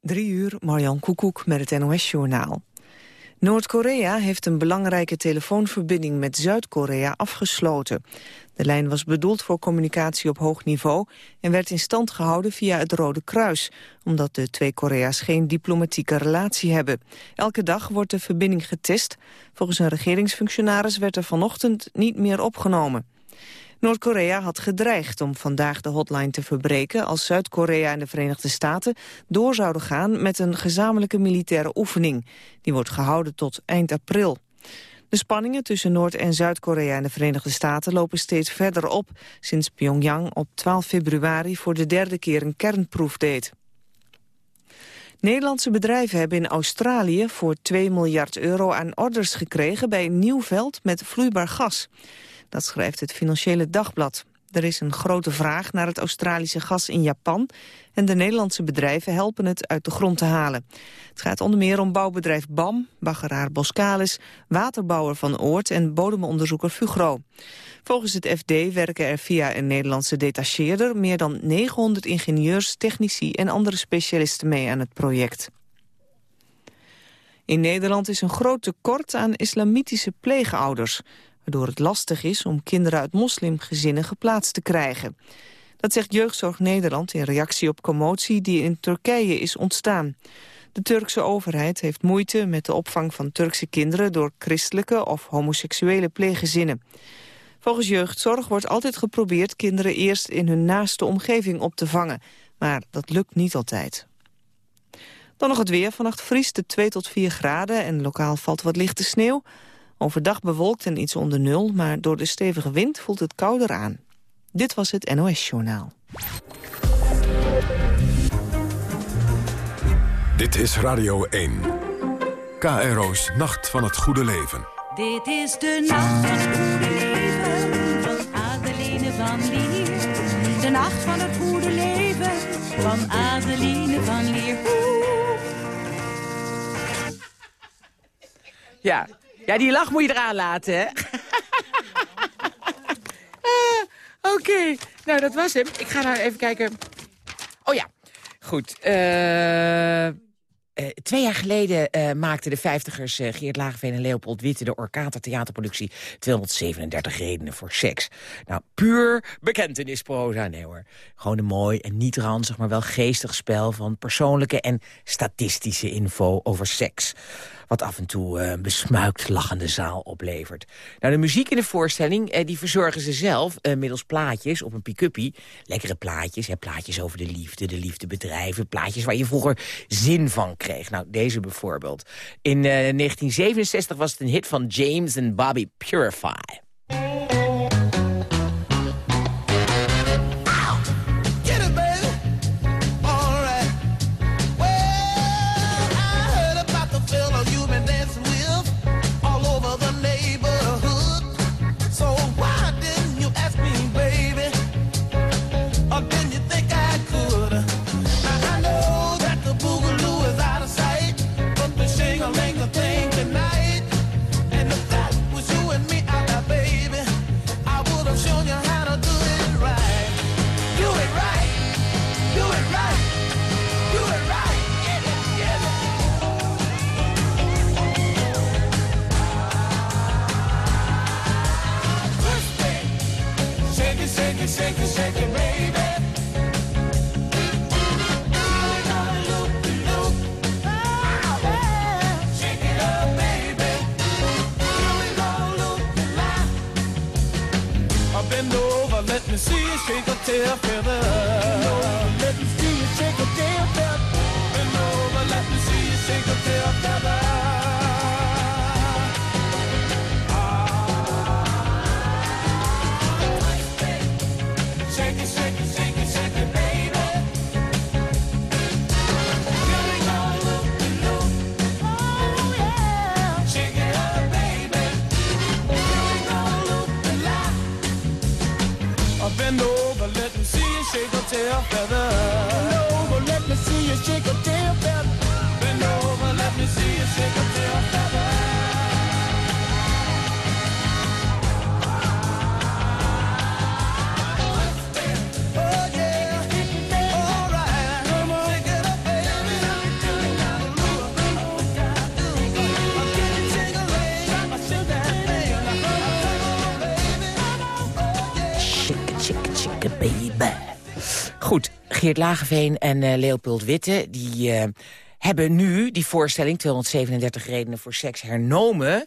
Drie uur, Marjan Koekoek met het NOS-journaal. Noord-Korea heeft een belangrijke telefoonverbinding met Zuid-Korea afgesloten. De lijn was bedoeld voor communicatie op hoog niveau en werd in stand gehouden via het Rode Kruis, omdat de twee Korea's geen diplomatieke relatie hebben. Elke dag wordt de verbinding getest. Volgens een regeringsfunctionaris werd er vanochtend niet meer opgenomen. Noord-Korea had gedreigd om vandaag de hotline te verbreken... als Zuid-Korea en de Verenigde Staten door zouden gaan... met een gezamenlijke militaire oefening. Die wordt gehouden tot eind april. De spanningen tussen Noord- en Zuid-Korea en de Verenigde Staten lopen steeds verder op, sinds Pyongyang op 12 februari voor de derde keer een kernproef deed. Nederlandse bedrijven hebben in Australië voor 2 miljard euro aan orders gekregen bij een nieuw veld met vloeibaar gas. Dat schrijft het Financiële Dagblad. Er is een grote vraag naar het Australische gas in Japan... en de Nederlandse bedrijven helpen het uit de grond te halen. Het gaat onder meer om bouwbedrijf BAM, baggeraar Boskalis... waterbouwer Van Oort en bodemonderzoeker Fugro. Volgens het FD werken er via een Nederlandse detacheerder... meer dan 900 ingenieurs, technici en andere specialisten mee aan het project. In Nederland is een groot tekort aan islamitische pleegouders waardoor het lastig is om kinderen uit moslimgezinnen geplaatst te krijgen. Dat zegt Jeugdzorg Nederland in reactie op commotie die in Turkije is ontstaan. De Turkse overheid heeft moeite met de opvang van Turkse kinderen door christelijke of homoseksuele pleeggezinnen. Volgens jeugdzorg wordt altijd geprobeerd kinderen eerst in hun naaste omgeving op te vangen. Maar dat lukt niet altijd. Dan nog het weer. Vannacht vriest het 2 tot 4 graden en lokaal valt wat lichte sneeuw. Overdag bewolkt en iets onder nul, maar door de stevige wind voelt het kouder aan. Dit was het NOS Journaal. Dit is Radio 1. KRO's Nacht van het Goede Leven. Dit is de nacht van het goede leven van Adeline van Lier. De nacht van het goede leven van Adeline van Lier. Ja, ja, die lach moet je eraan laten, hè? Ah, oké, nou dat was hem. Ik ga nou even kijken. Oh ja, goed. Uh, twee jaar geleden uh, maakten de vijftigers uh, Geert Lageveen en Leopold Witte... de Orkata theaterproductie 237 redenen voor seks. Nou, puur bekentenisproza. Nee hoor, gewoon een mooi en niet ranzig... maar wel geestig spel van persoonlijke en statistische info over seks wat af en toe een besmuikt lachende zaal oplevert. Nou, de muziek in de voorstelling eh, die verzorgen ze zelf middels plaatjes op een pick-uppie. Lekkere plaatjes, hè, plaatjes over de liefde, de liefdebedrijven... plaatjes waar je vroeger zin van kreeg. Nou, deze bijvoorbeeld. In 1967 was het een hit van James en Bobby Purify. Geert Lageveen en uh, Leopold Witte... die uh, hebben nu die voorstelling 237 redenen voor seks hernomen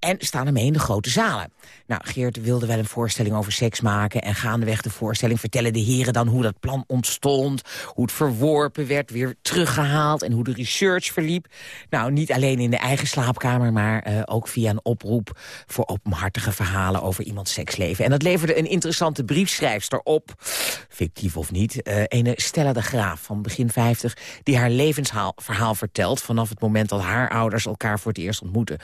en staan ermee in de grote zalen. Nou, Geert wilde wel een voorstelling over seks maken... en gaandeweg de voorstelling vertellen de heren dan hoe dat plan ontstond... hoe het verworpen werd, weer teruggehaald... en hoe de research verliep. Nou, niet alleen in de eigen slaapkamer... maar uh, ook via een oproep voor openhartige verhalen over iemands seksleven. En dat leverde een interessante briefschrijfster op, fictief of niet... Uh, ene Stella de Graaf van begin 50... die haar levensverhaal vertelt... vanaf het moment dat haar ouders elkaar voor het eerst ontmoeten.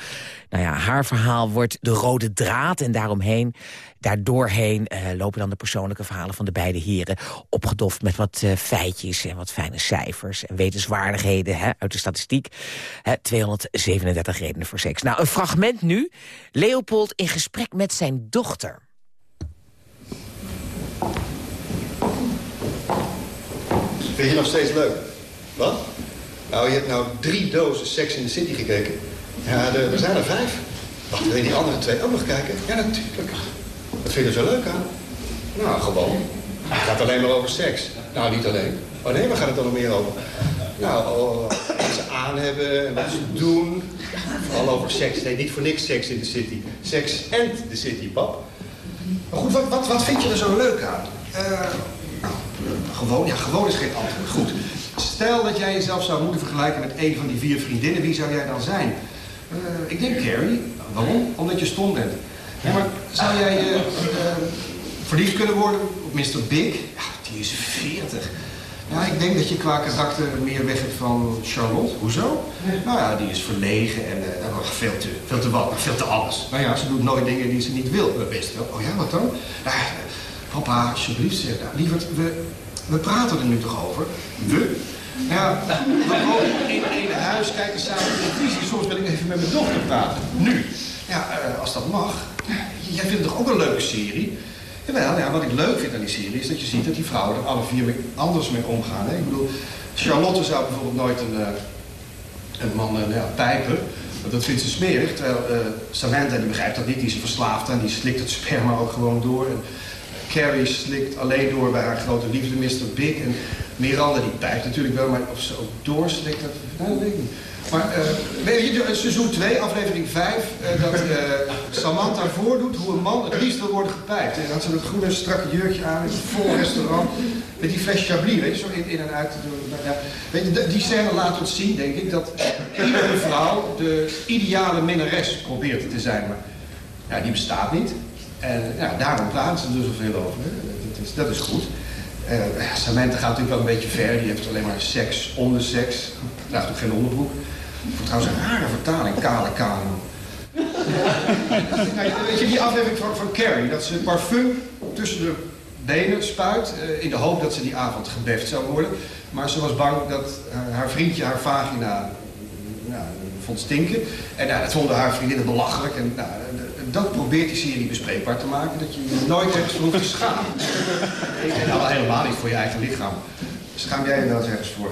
Nou ja, haar verhaal wordt de rode draad en daaromheen, daardoorheen uh, lopen dan de persoonlijke verhalen van de beide heren... opgedoft met wat uh, feitjes en wat fijne cijfers en wetenswaardigheden hè, uit de statistiek. Hè, 237 redenen voor seks. Nou, een fragment nu. Leopold in gesprek met zijn dochter. Vind je nog steeds leuk? Wat? Nou, je hebt nou drie dozen Sex in the City gekeken. Ja, er zijn er vijf. Wacht, wil je die andere twee ook nog kijken? Ja, natuurlijk. Wat vind je er zo leuk aan? Nou, gewoon. Het gaat alleen maar over seks. Nou, niet alleen. Oh nee, waar gaat het dan nog meer over? Nou, oh, wat ze aan hebben en wat ze doen. Vooral over seks. Nee, niet voor niks seks in de city. Sex and the city, pap. Maar goed, wat, wat, wat vind je er zo leuk aan? Uh, gewoon, ja, gewoon is geen antwoord. Goed. Stel dat jij jezelf zou moeten vergelijken met een van die vier vriendinnen. Wie zou jij dan zijn? Uh, ik denk Carrie. Waarom? Omdat je stom bent. Maar zou jij uh, uh, verliefd kunnen worden op Mr. Big? Ja, die is 40. Ja, ik denk dat je qua karakter meer weg hebt van Charlotte. Hoezo? Nou ja, die is verlegen en uh, veel, te, veel te wat, veel te alles. Nou ja, ze doet nooit dingen die ze niet wil. Best wel. Oh ja, wat dan? Nou, papa, alsjeblieft, zeg. Nou, lieverd, we, we praten er nu toch over? We? Ja, we wonen in één huis, kijken samen televisie. Soms wil ik even met mijn dochter praten. Nu. Ja, uh, als dat mag. Jij vindt het toch ook een leuke serie? Jawel, ja, wat ik leuk vind aan die serie is dat je ziet dat die vrouwen er alle vier anders mee omgaan. Hè? Ik bedoel, Charlotte zou bijvoorbeeld nooit een, uh, een man uh, ja, pijpen. Want dat vindt ze smerig. Terwijl Samantha die begrijpt dat niet. Die is verslaafd en die slikt het sperma ook gewoon door. En Carrie slikt alleen door bij haar grote liefde, Mr. Big. En Miranda die pijpt natuurlijk wel, maar of ze ook doorslikt, dat, nou, dat weet ik niet. Maar weet je, seizoen 2, aflevering 5, uh, dat Samantha voordoet hoe een man het liefst wil worden gepijpt. En dan had ze dat groene strakke jurkje aan in een vol restaurant. Met die fles Chablis, weet je, zo in, en uit te doen. Ja, weet je, die scène laat ons zien, denk ik, dat iedere vrouw de ideale minnares probeert te zijn. Maar ja, die bestaat niet. En ja, daarom praten ze er zoveel over. Is, dat is goed. Uh, Samantha gaat natuurlijk wel een beetje ver. Die heeft alleen maar seks om de seks. Draagt ook geen onderbroek. Voor trouwens een rare vertaling, kale kanon. nou, weet je, die aflevering van, van Carrie, dat ze parfum tussen de benen spuit... Uh, in de hoop dat ze die avond gebeft zou worden. Maar ze was bang dat uh, haar vriendje haar vagina nou, vond stinken. En nou, dat vonden haar vriendinnen belachelijk. En nou, dat probeert die serie bespreekbaar te maken. Dat je je nooit ergens voor hoeft te schamen. en al helemaal niet voor je eigen lichaam. Schaam jij je wel eens ergens voor?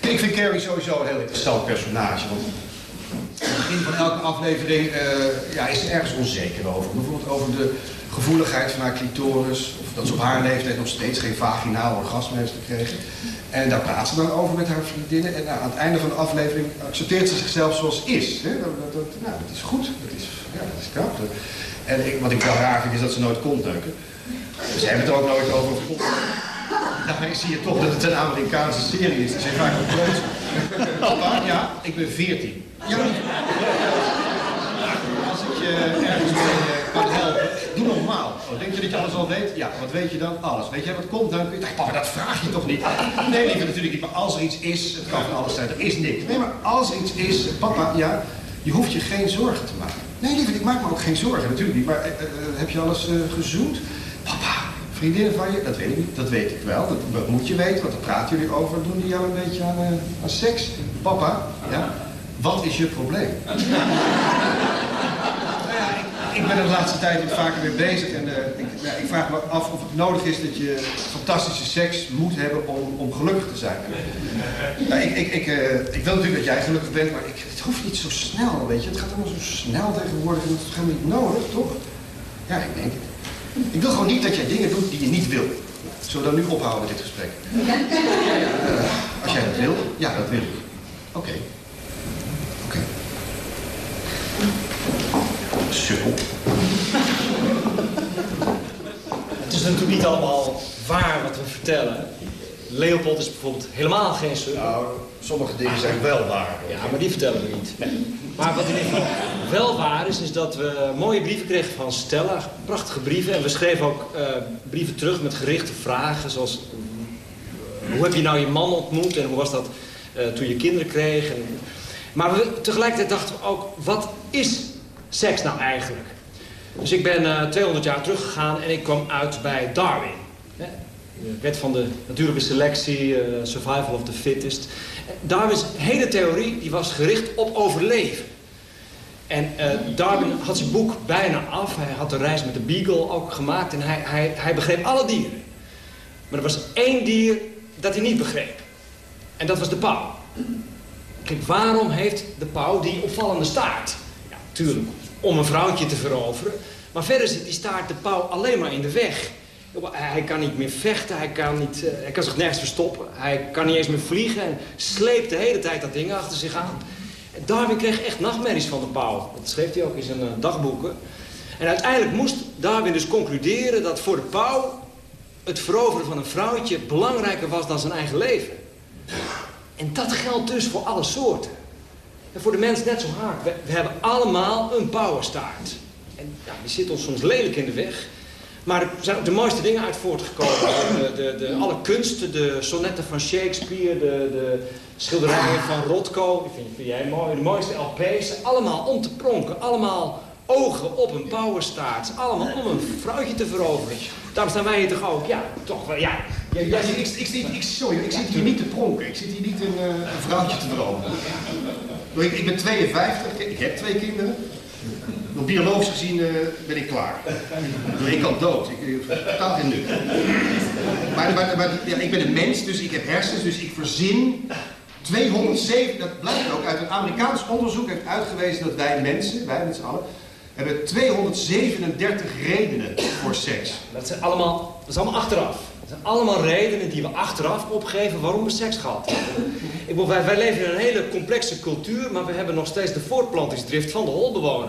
Ik vind Carrie sowieso een heel interessant personage. Want aan het begin van elke aflevering uh, ja, is ze ergens onzeker over. Bijvoorbeeld over de gevoeligheid van haar clitoris. Of dat ze op haar leeftijd nog steeds geen vaginaal orgasme heeft gekregen. En daar praat ze dan over met haar vriendinnen. En nou, aan het einde van de aflevering accepteert ze zichzelf zoals is. Hè? Dat, dat, nou, dat is goed. Dat is, ja, dat is knap. En ik, wat ik wel raar vind is dat ze nooit komt neuken. Ze hebben het ook nooit over. Daarmee zie je toch dat het een Amerikaanse serie is. Ze zijn vaak. Papa, ja, ik ben 14. Ja, als ik je ergens mee kan helpen, doe normaal. Oh, denk je dat je alles al weet? Ja, wat weet je dan? Alles. Weet jij wat komt dan? Ik dacht, papa, dat vraag je toch niet? Nee, lieve, natuurlijk niet. Maar als er iets is, het kan van alles zijn, er is niks. Nee, maar als er iets is, papa, ja, je hoeft je geen zorgen te maken. Nee, lieve, ik maak me ook geen zorgen, natuurlijk niet. Maar uh, heb je alles uh, gezoend? Papa, vriendinnen van je? Dat weet ik niet. Dat weet ik wel. Dat, dat moet je weten, want daar praten jullie over. Doen die jou een beetje aan, uh, aan seks? Papa, ja? Wat is je probleem? nou ja, ik, ik, ben de laatste tijd wat vaker mee bezig. En ja, ik, vraag me af of het nodig is dat je fantastische seks moet hebben om, om gelukkig te zijn. Nou, ik, ik, ik, ik wil natuurlijk dat jij gelukkig bent, maar het hoeft niet zo snel, weet je. Het gaat allemaal zo snel tegenwoordig. Dat is helemaal niet nodig, toch? Ja, ik denk het. Ik wil gewoon niet dat jij dingen doet die je niet wil. Zullen we dan nu ophouden, dit gesprek? Eh, als jij dat wil. Ja, dat wil ik. Oké. Oké. Sukkel. Het is natuurlijk niet allemaal waar wat we vertellen. Leopold is bijvoorbeeld helemaal geen sukkel. Nou, sommige dingen zijn wel waar. Ja, maar die vertellen we niet. Maar wat in ieder geval wel waar is, is dat we mooie brieven kregen van Stella. Prachtige brieven. En we schreven ook uh, brieven terug met gerichte vragen. Zoals, uh, hoe heb je nou je man ontmoet? En hoe was dat uh, toen je kinderen kreeg? En, maar we, tegelijkertijd dachten we ook, wat is seks nou eigenlijk? Dus ik ben 200 jaar teruggegaan en ik kwam uit bij Darwin. De wet van de natuurlijke selectie, survival of the fittest. Darwin's hele theorie die was gericht op overleven. En uh, Darwin had zijn boek bijna af. Hij had de reis met de Beagle ook gemaakt. En hij, hij, hij begreep alle dieren. Maar er was één dier dat hij niet begreep. En dat was de pauw. Kijk, waarom heeft de pauw die opvallende staart? Ja, tuurlijk, om een vrouwtje te veroveren. Maar verder zit die staart de pauw alleen maar in de weg. Hij kan niet meer vechten, hij kan, niet, uh, hij kan zich nergens verstoppen. Hij kan niet eens meer vliegen en sleept de hele tijd dat ding achter zich aan. En Darwin kreeg echt nachtmerries van de pauw. Dat schreef hij ook in zijn uh, dagboeken. En uiteindelijk moest Darwin dus concluderen dat voor de pauw... het veroveren van een vrouwtje belangrijker was dan zijn eigen leven. En dat geldt dus voor alle soorten. En voor de mens net zo hard. We, hebben allemaal een pauwenstaart. En ja, die zit ons soms lelijk in de weg... Maar er zijn ook de mooiste dingen uit voortgekomen. De, de, de, alle kunsten, de sonnetten van Shakespeare, de, de schilderijen van Rothko. Die vind, jij mooi. De mooiste LP's. Allemaal om te pronken. Allemaal ogen op een pauwenstaart. Allemaal om een vrouwtje te veroveren. Daarom staan wij hier toch ook. Ja, toch wel. Ja. Ik, ik, ik, sorry, ik zit hier niet te pronken. Ik zit hier niet een, uh, een vrouwtje te veroveren. Ik, ik ben 52, ik heb twee kinderen. Door biologisch gezien uh, ben ik klaar. Ik kan dood. Ik totaal geen nut. Maar, maar, maar ja, ik ben een mens, dus ik heb hersens, dus ik verzin 207, dat blijkt ook uit een Amerikaans onderzoek, heeft uitgewezen dat wij mensen, wij met z'n allen, hebben 237 redenen voor seks. Dat, zijn allemaal, dat is allemaal achteraf. Dat zijn allemaal redenen die we achteraf opgeven waarom we seks gehad hebben. Ik bedoel, wij, leven in een hele complexe cultuur, maar we hebben nog steeds de voortplantingsdrift van de holbewoner.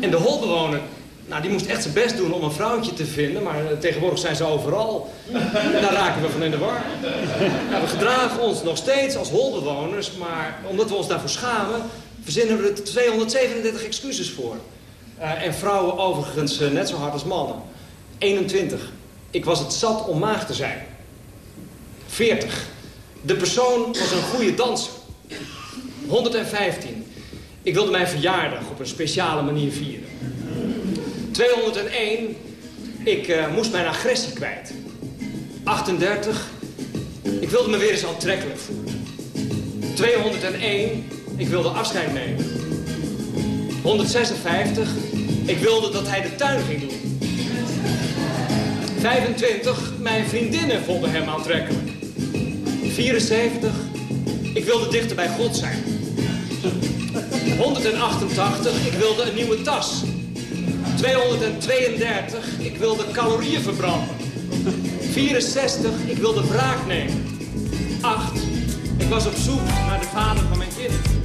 En de holbewoner, nou, die moest echt zijn best doen om een vrouwtje te vinden. Maar tegenwoordig zijn ze overal. En daar raken we van in de war. Nou, we gedragen ons nog steeds als holbewoners. Maar omdat we ons daarvoor schamen, verzinnen we er 237 excuses voor. Uh, en vrouwen overigens uh, net zo hard als mannen. 21. Ik was het zat om maag te zijn. 40. De persoon was een goede danser. 115. Ik wilde mijn verjaardag op een speciale manier vieren. 201. Ik uh, moest mijn agressie kwijt. 38. Ik wilde me weer eens aantrekkelijk voelen. 201. Ik wilde afscheid nemen. 156. Ik wilde dat hij de tuin ging doen. 25. Mijn vriendinnen vonden hem aantrekkelijk. 74. Ik wilde dichter bij God zijn. 188, ik wilde een nieuwe tas. 232, ik wilde calorieën verbranden. 64, ik wilde wraak nemen. 8, ik was op zoek naar de vader van mijn kinderen.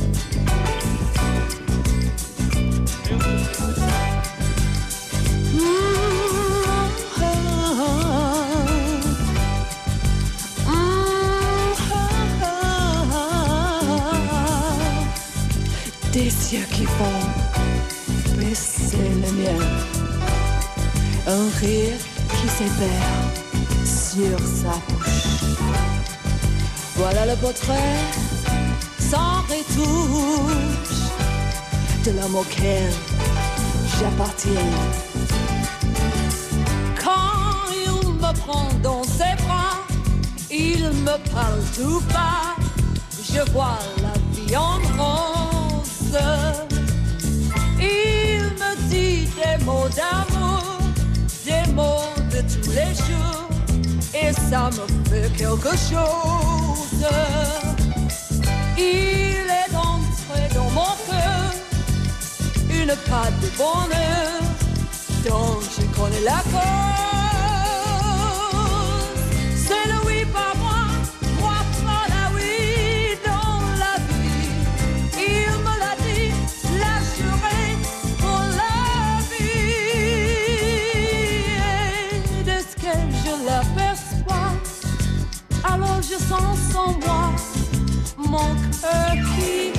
Des cieux qui font baisser le mien. Un rire qui s'épère sur sa bouche. Voilà le portrait sans retouche de l'homme auquel j'appartiens. Quand il me prend dans ses bras, il me parle tout bas. Je vois la vie en Il me dit des mots d'amour, des mots de tous les jours, et ça me fait quelque chose. Il est entré dans mon cœur une pâte de bonheur dont je connais la cause. je sens sans moi mon cœur qui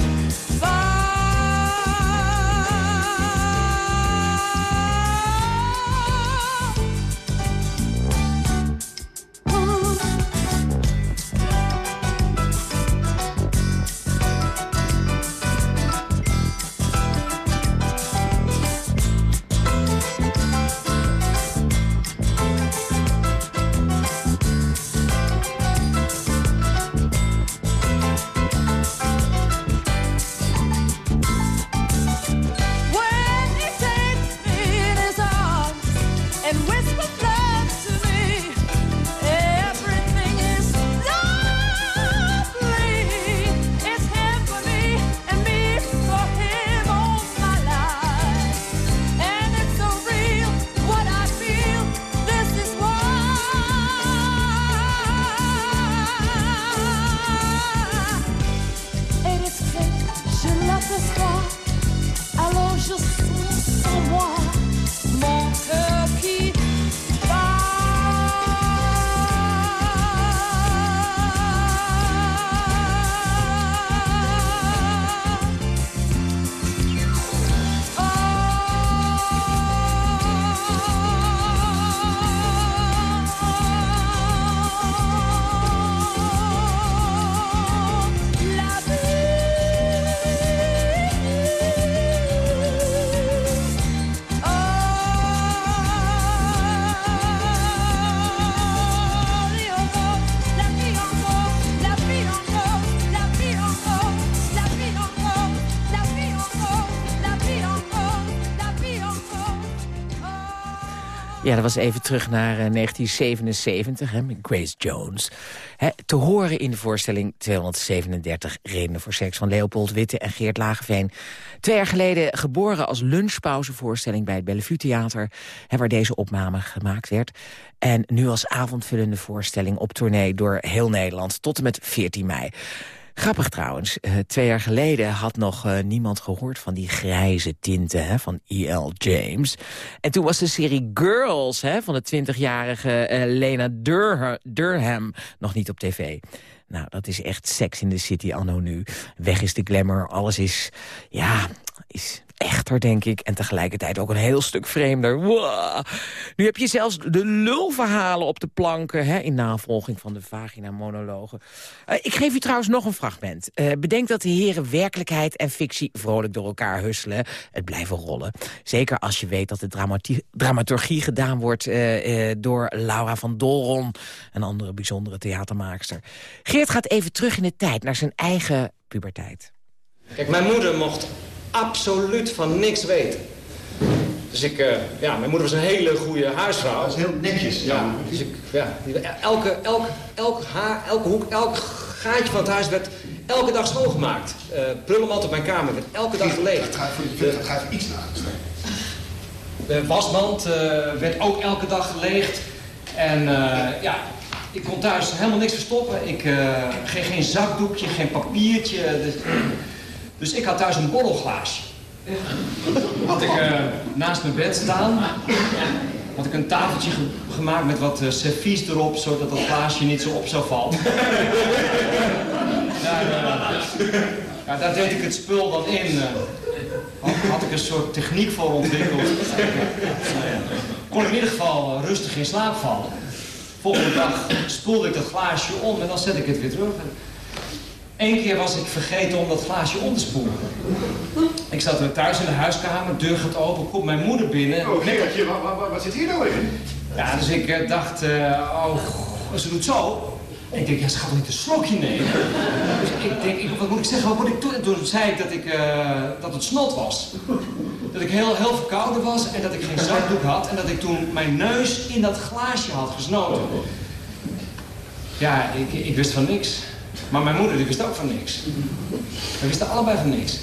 Dat was even terug naar eh, 1977, hè, met Grace Jones. Hè, te horen in de voorstelling 237 Redenen voor Seks... van Leopold Witte en Geert Lageveen. Twee jaar geleden geboren als lunchpauzevoorstelling... bij het Bellevue Theater, waar deze opname gemaakt werd. En nu als avondvullende voorstelling op tournee door heel Nederland... tot en met 14 mei. Grappig trouwens, eh, twee jaar geleden had nog eh, niemand gehoord van die grijze tinten hè, van E.L. James. En toen was de serie Girls hè, van de 20-jarige eh, Lena Durha- Durham nog niet op tv. Nou, dat is echt Sex in the City anno nu. Weg is de glamour, alles is, ja, is echter, denk ik. En tegelijkertijd ook een heel stuk vreemder. Nu heb je zelfs de lulverhalen op de planken... Hè, in navolging van de vagina-monologen. Eh, ik geef u trouwens nog een fragment. Eh, bedenk dat de heren werkelijkheid en fictie... vrolijk door elkaar husselen. Het blijven rollen. Zeker als je weet dat de dramaturgie gedaan wordt... eh, door Laura van Dolron, een andere bijzondere theatermaakster. Geert gaat even terug in de tijd, naar zijn eigen puberteit. Kijk, mijn moeder mocht absoluut van niks weten. Dus ik, eh, ja, mijn moeder was een hele goede huisvrouw. Dat is heel netjes. Ja, dus ik, ja, elke, elke, elke, haar, elke hoek, elk gaatje van het huis werd elke dag schoongemaakt. Eh prullenmand op mijn kamer werd elke dag geleegd. Dat gaat voor dat gaat iets naar. De wasmand eh, werd ook elke dag geleegd. En ja, ik kon thuis helemaal niks verstoppen. Ik, eh, geen, geen zakdoekje, geen papiertje. Dus, dus ik had thuis een borrelglaasje. Had ik eh, naast mijn bed staan. Had ik een tafeltje ge- gemaakt met wat eh, servies erop, zodat dat glaasje niet zo op zou vallen. daar, ja, daar deed ik het spul dan in. eh. had, had ik een soort techniek voor ontwikkeld. Kon ik in ieder geval rustig in slaap vallen. Volgende dag spoelde ik dat glaasje om en dan zet ik het weer terug. Eén keer was ik vergeten om dat glaasje om te spoelen. Ik zat thuis in de huiskamer, deur gaat open, komt mijn moeder binnen. Oh, Gerardje, wat, wat, wat zit hier nou in? Ja, dus ik eh, dacht, eh, oh, ze doet zo. Ik denk, ja, ze gaat toch niet een slokje nemen? Dus ik denk, ik, wat moet ik zeggen, wat moet ik doen? En toen zei ik dat, ik, eh, dat het snot was. Dat ik heel, heel verkouden was en dat ik geen zakdoek had. En dat ik toen mijn neus in dat glaasje had gesnoten. Ja, ik, ik wist van niks. Maar mijn moeder die wist ook van niks. We wisten allebei van niks.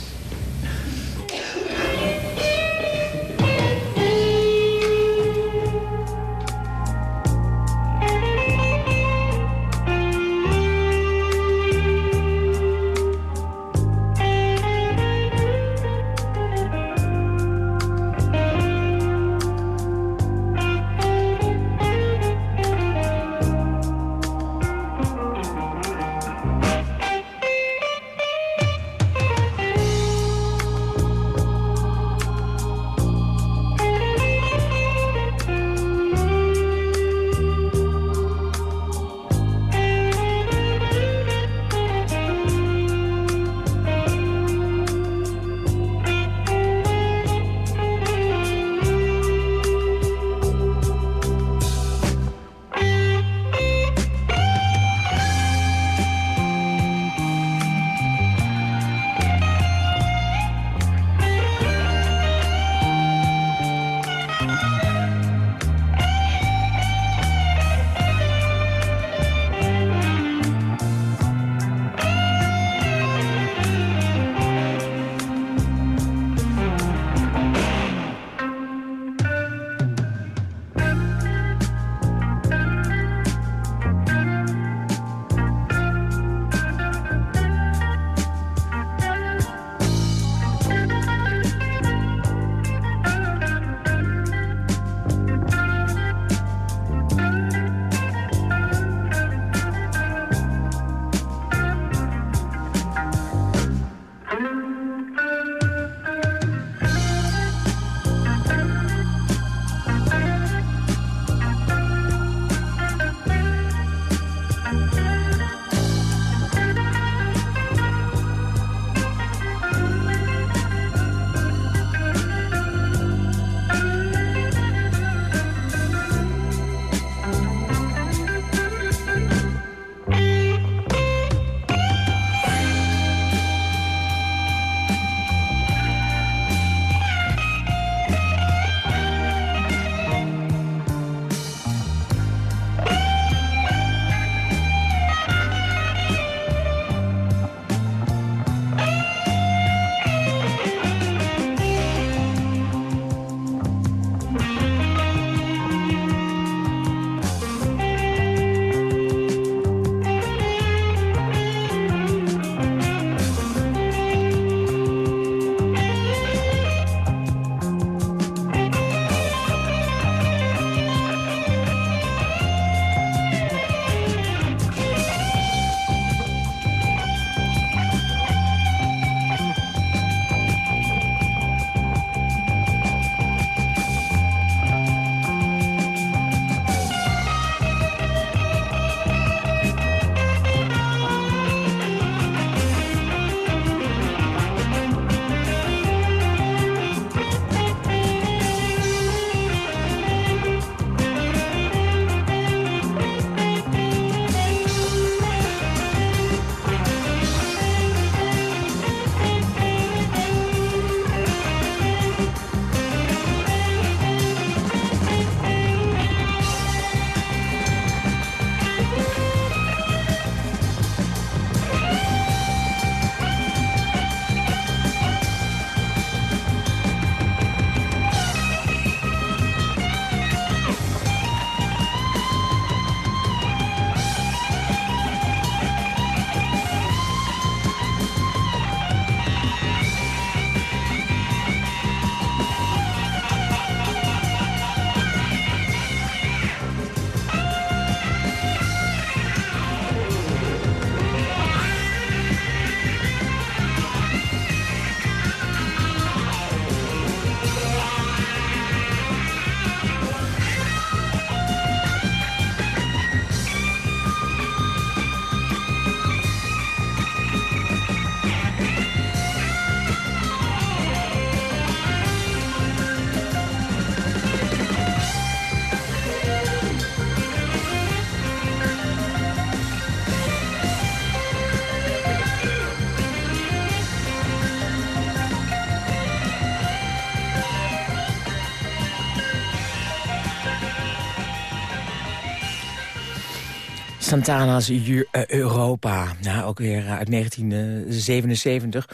Santana's eh, Europa. Nou, ook weer uit 1977.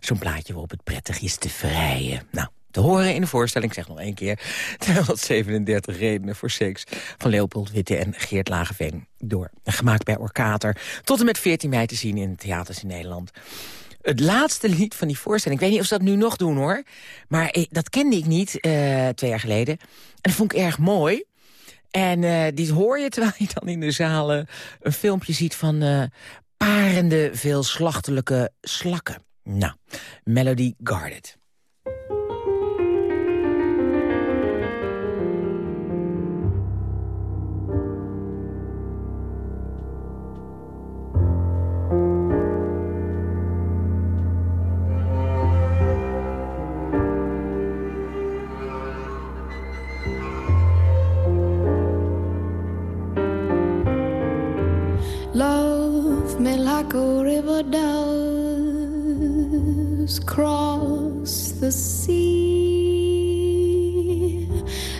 Zo'n plaatje waarop het prettig is te vrijen. Nou, te horen in de voorstelling, ik zeg nog één keer... 237 redenen voor seks van Leopold Witte en Geert Lageveen. Door, gemaakt bij Orkater. Tot en met 14 mei te zien in theaters in Nederland. Het laatste lied van die voorstelling, ik weet niet of ze dat nu nog doen hoor... maar eh, dat kende ik niet eh, twee jaar geleden. En dat vond ik erg mooi... En uh, die hoor je terwijl je dan in de zalen een filmpje ziet van uh, parende, veelslachtelijke slakken. Nou, Melody Guarded. Like a river does cross the sea.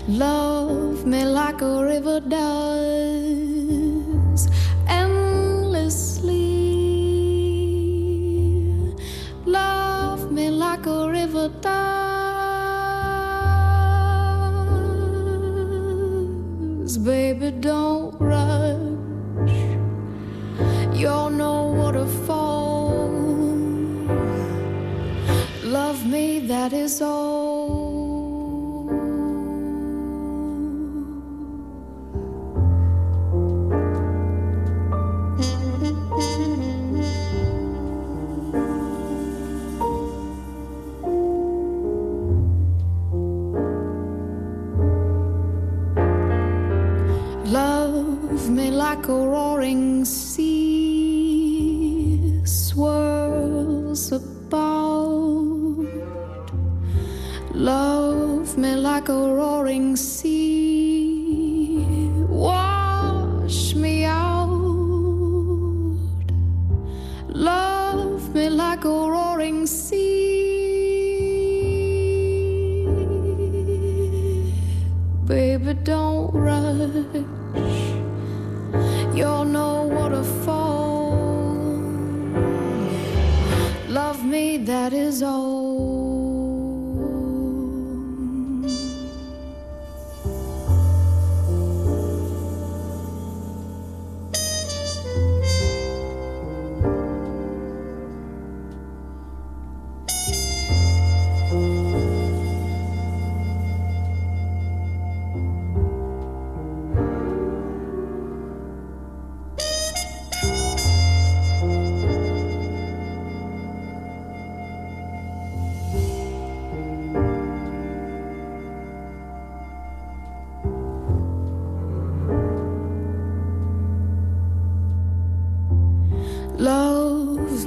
Love me like a river does endlessly. Love me like a river does.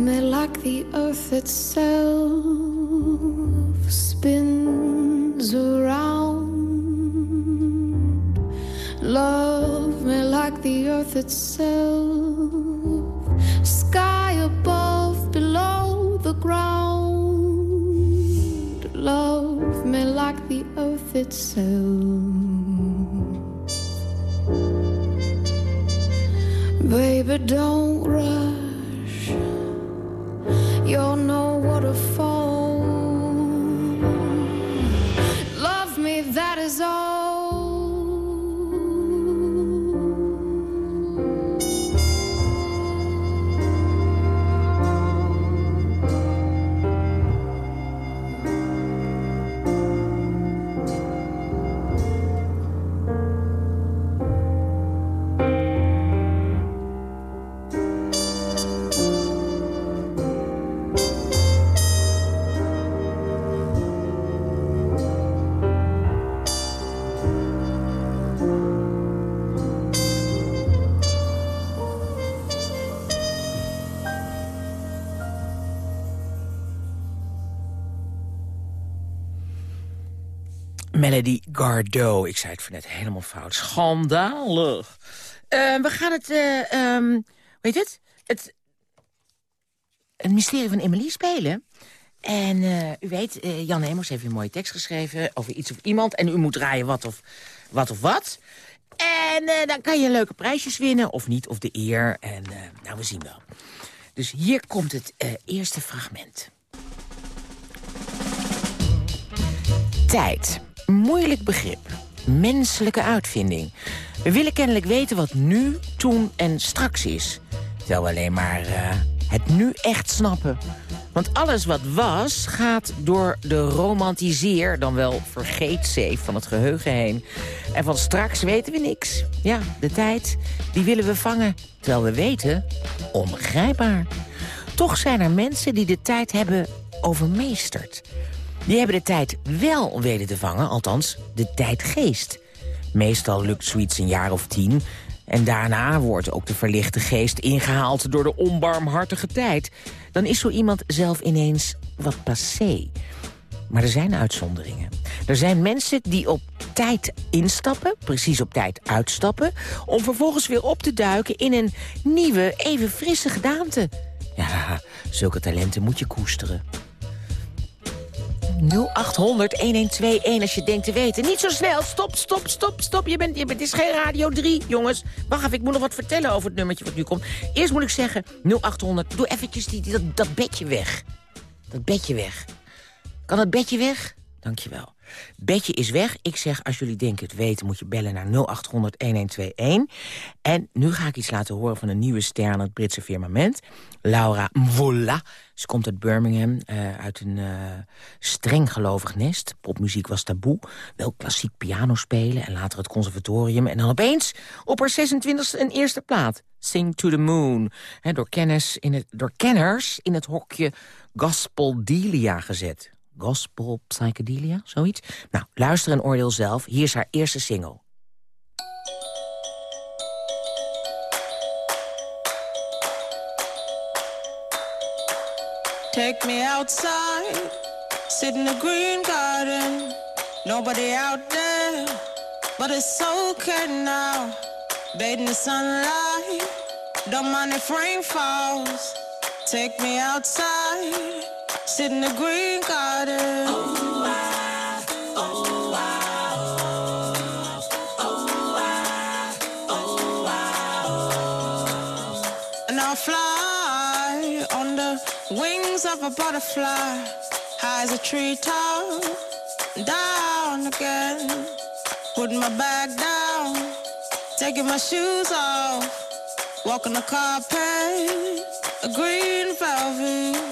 Me like the earth itself spins around. Love me like the earth itself, sky above, below the ground. Love me like the earth itself. Baby, don't rush. fall Melody Gardot. Ik zei het voor net helemaal fout. Schandalig. Uh, we gaan het, uh, um, weet het? Het, het mysterie van Emily spelen. En uh, u weet, Jan Hemers heeft een mooie tekst geschreven over iets of iemand. En u moet draaien wat of wat. Of wat. En eh, dan kan je leuke prijsjes winnen, of niet, of de eer. En eh, nou, we zien wel. Dus hier komt het eh, eerste fragment. Tijd. Moeilijk begrip. Menselijke uitvinding. We willen kennelijk weten wat nu, toen en straks is. Terwijl we alleen maar eh, het nu echt snappen. Want alles wat was, gaat door de romantiseer, dan wel vergeetzeef van het geheugen heen. En van straks weten we niks. Ja, de tijd, die willen we vangen. Terwijl we weten, onbegrijpbaar. Toch zijn er mensen die de tijd hebben overmeesterd. Die hebben de tijd wel weten te vangen, althans de tijdgeest. Meestal lukt zoiets een jaar of tien. En daarna wordt ook de verlichte geest ingehaald door de onbarmhartige tijd. Dan is zo iemand zelf ineens wat passé. Maar er zijn uitzonderingen. Er zijn mensen die op tijd instappen, precies op tijd uitstappen... om vervolgens weer op te duiken in een nieuwe, even frisse gedaante. Ja, zulke talenten moet je koesteren. 0800 1121 als je denkt te weten. Niet zo snel. Stop, stop, stop, stop. Je bent, je bent, het is geen Radio 3, jongens. Wacht even, ik moet nog wat vertellen over het nummertje wat nu komt. Eerst moet ik zeggen, 0800, doe eventjes die, die, dat, dat bedje weg. Dat bedje weg. Kan dat bedje weg? Dankjewel. Bedje is weg. Ik zeg, als jullie denken het weten, moet je bellen naar 0800-1121. En nu ga ik iets laten horen van een nieuwe ster aan het Britse firmament. Laura Mvola. Ze komt uit Birmingham, uh, uit een uh, streng gelovig nest. Popmuziek was taboe. Wel klassiek piano spelen en later het conservatorium. En dan opeens op haar 26e een eerste plaat. Sing to the Moon. Door, in het, door kenners in het hokje Gospel Delia gezet gospel, psychedelia, zoiets. Nou, luister en oordeel zelf. Hier is haar eerste single. Take me outside, sit in the green garden. Nobody out there, but it's okay now. Bathe in the sunlight, don't mind if rain falls. Take me outside. Sit in the green garden. Oh, I, oh, I, fly on the wings of a butterfly, high as a treetop, down again. Putting my bag down, taking my shoes off, walking the carpet, a green velvet.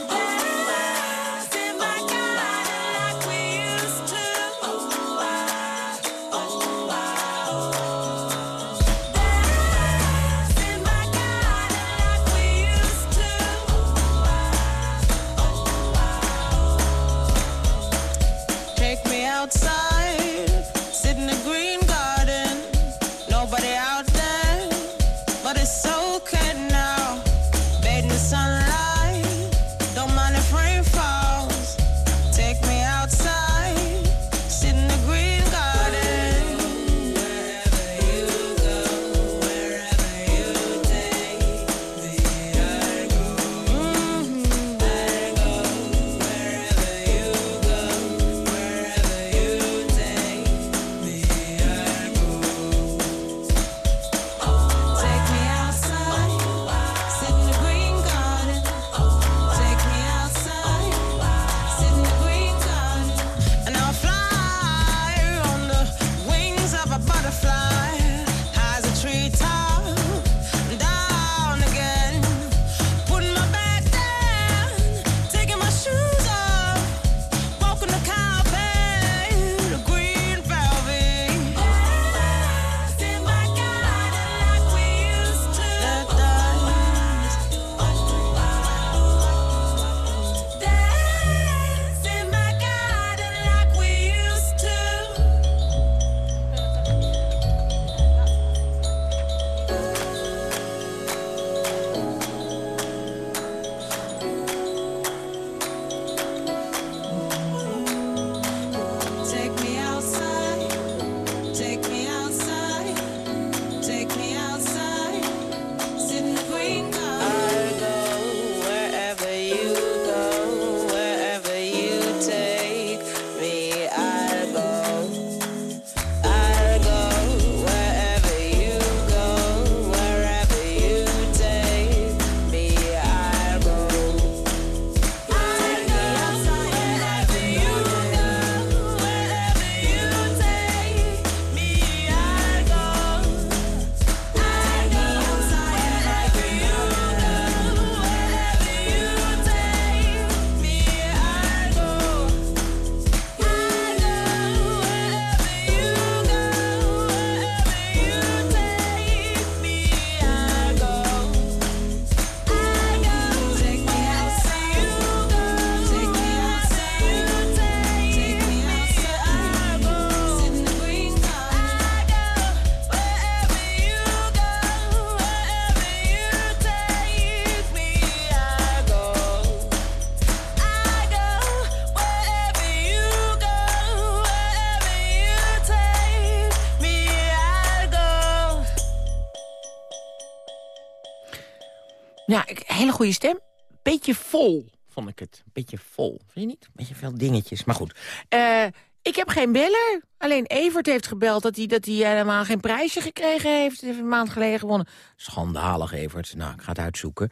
Ja, ik- hele goede stem. Beetje vol, vond ik het. Beetje vol, vind je niet? Beetje veel dingetjes, maar goed. Eh, ik heb geen beller. Alleen Evert heeft gebeld dat hij, dat hij helemaal geen prijsje gekregen heeft. Hij heeft een maand geleden gewonnen. Schandalig, Evert. Nou, ik ga het uitzoeken.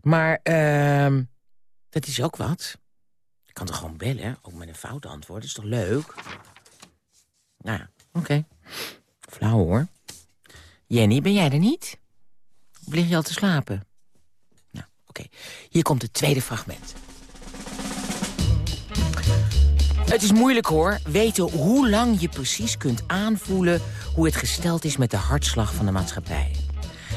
Maar ehm, dat is ook wat. Ik kan toch gewoon bellen, ook met een fout antwoord. Dat is toch leuk? Nou ja, oké. Flauw hoor. Jenny, ben jij er niet? Of lig je al te slapen? Oké. Hier komt het tweede fragment. Het is moeilijk hoor, weten hoe lang je precies kunt aanvoelen... hoe het gesteld is met de hartslag van de maatschappij.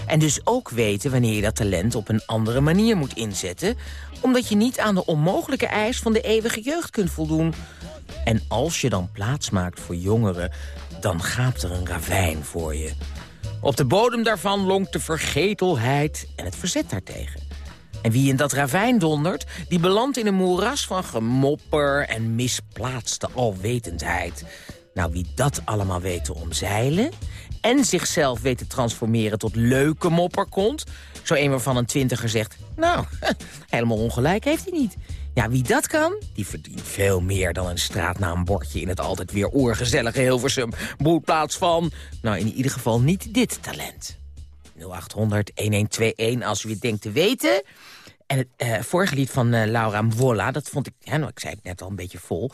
En dus ook weten wanneer je dat talent op een andere manier moet inzetten... omdat je niet aan de onmogelijke eis van de eeuwige jeugd kunt voldoen. En als je dan plaats maakt voor jongeren, dan gaapt er een ravijn voor je. Op de bodem daarvan lonkt de vergetelheid en het verzet daartegen. En wie in dat ravijn dondert, die belandt in een moeras van gemopper en misplaatste alwetendheid. Nou, wie dat allemaal weet te omzeilen en zichzelf weet te transformeren tot leuke mopperkont... zo een waarvan een twintiger zegt, nou, helemaal ongelijk heeft hij niet. Ja, wie dat kan, die verdient veel meer dan een straatnaambordje... in het altijd weer oorgezellige Hilversum. Broedplaats van, nou in ieder geval niet dit talent. 0800-1121 als u het denkt te weten. En het eh, vorige lied van eh, Laura Mwolla, dat vond ik, hè, nou, ik zei het net al een beetje vol...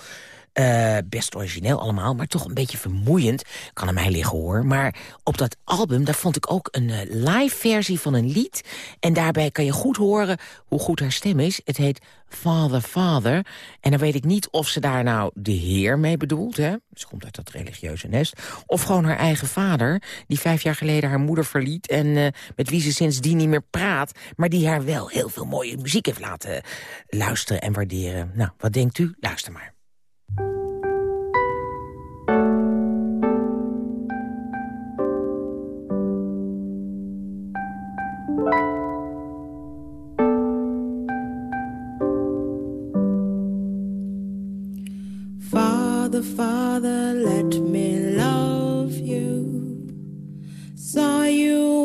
Eh, best origineel allemaal, maar toch een beetje vermoeiend. Kan aan mij liggen hoor. Maar op dat album, daar vond ik ook een eh, live versie van een lied. En daarbij kan je goed horen hoe goed haar stem is. Het heet Father, Father. En dan weet ik niet of ze daar nou de heer mee bedoelt. Hè? Ze komt uit dat religieuze nest. Of gewoon haar eigen vader, die vijf jaar geleden haar moeder verliet... en eh, met wie ze sindsdien niet meer praat... maar die haar wel heel veel mooie muziek heeft laten luisteren en waarderen. Nou, wat denkt u? Luister maar. Father, Father, let me love you. Saw you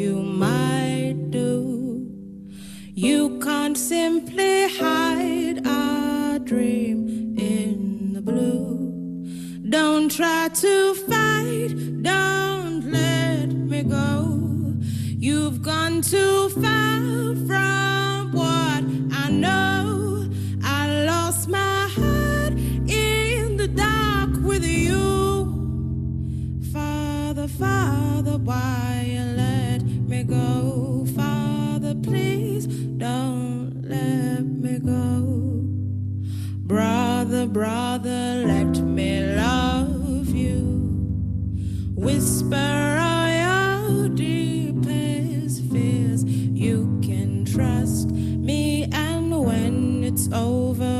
you might do. You can't simply hide our dream in the blue. Don't try to fight, don't let me go. You've gone too far from what I know. I lost my heart in the dark with you. Father, Father, why Brother, brother, let me love you. Whisper all your deepest fears. You can trust me, and when it's over,